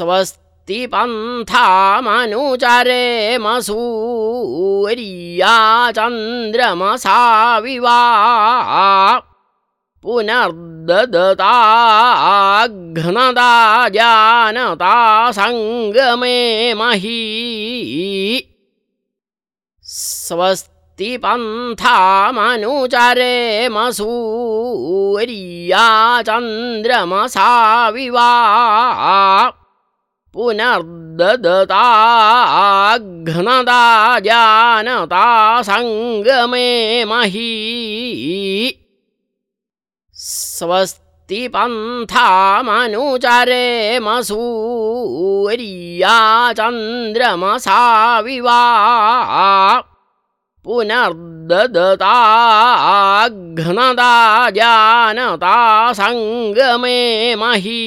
स्वस्ति पन्थामनुचरे मसूर्या चन्द्रमसा विवा पुनर्ददताघ्नदा जानता सङ्गमे मही। स्वस्ति पन्थामनुचरे मसूर्या चन्द्रमसा विवा पुनर्ददताघ्नदा जानता सङ्गमे मही। स्वस्ति पन्थामनुचरे मसूर्या चन्द्रमसा विवा पुनर्ददताघ्नदा जानता सङ्गमे मही